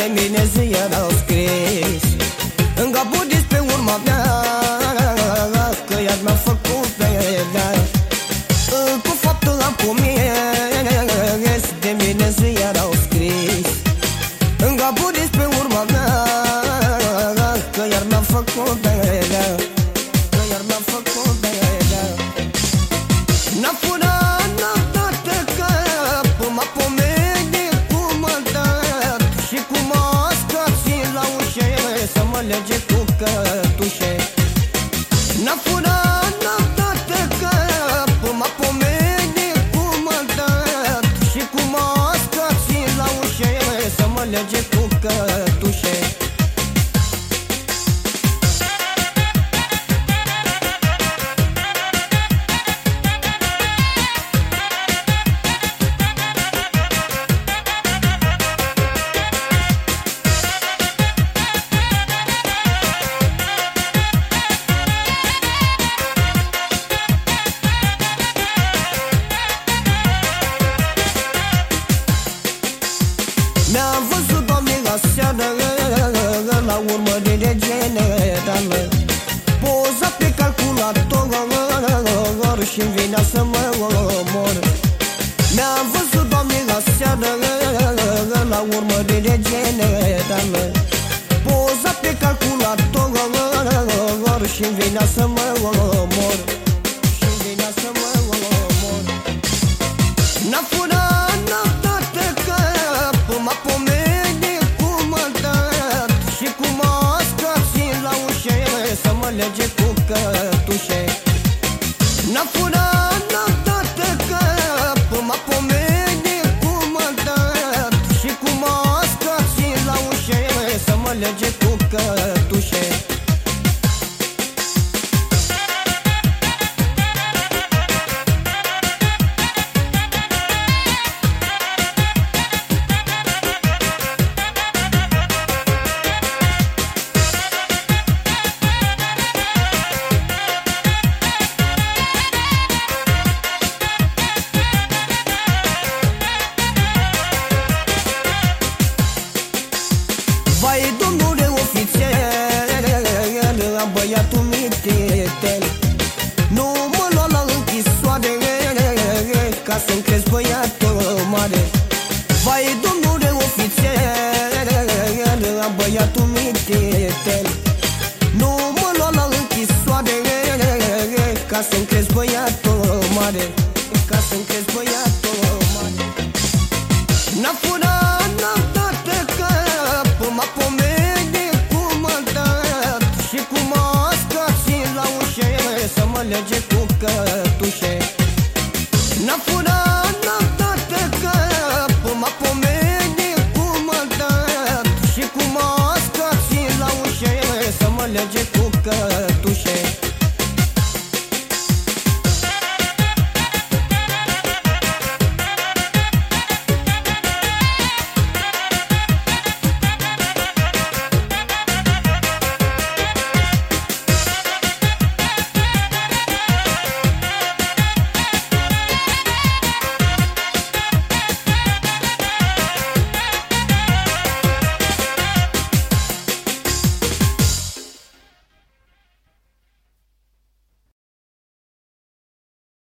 de mine ziar au scris. În capul pe urma mea Că iar mi-a făcut pe ea Cu faptul am comis De mine ziar au scris. În capul pe urma mea Că iar mi-a făcut pe Mi-am văzut doamne la seară La urmă de regenerală Poza pe calculator și venea să mă omor. Mi-am văzut doamne la seară La urmă de regenerală Poza pe calculator și venea să mă Să mă lege cu cătușe. N-a furat, n-a dat cap M-a pomenit cum a dat Și cum a scat la ușe Să mă lege cu cătușe ca să-mi crezi băiatul mare? Vai, domnule ofițer, am băiatul mititel Nu mă lua la închisoare, ca să-mi crezi băiatul mare. Ca să-mi crezi băiatul mare. N-a furat, n-a dat cap M-a pomenit cum a dat Și cum a scat la ușe Să mă lege cu cătușe. N-a furat, mă lege cu cătușe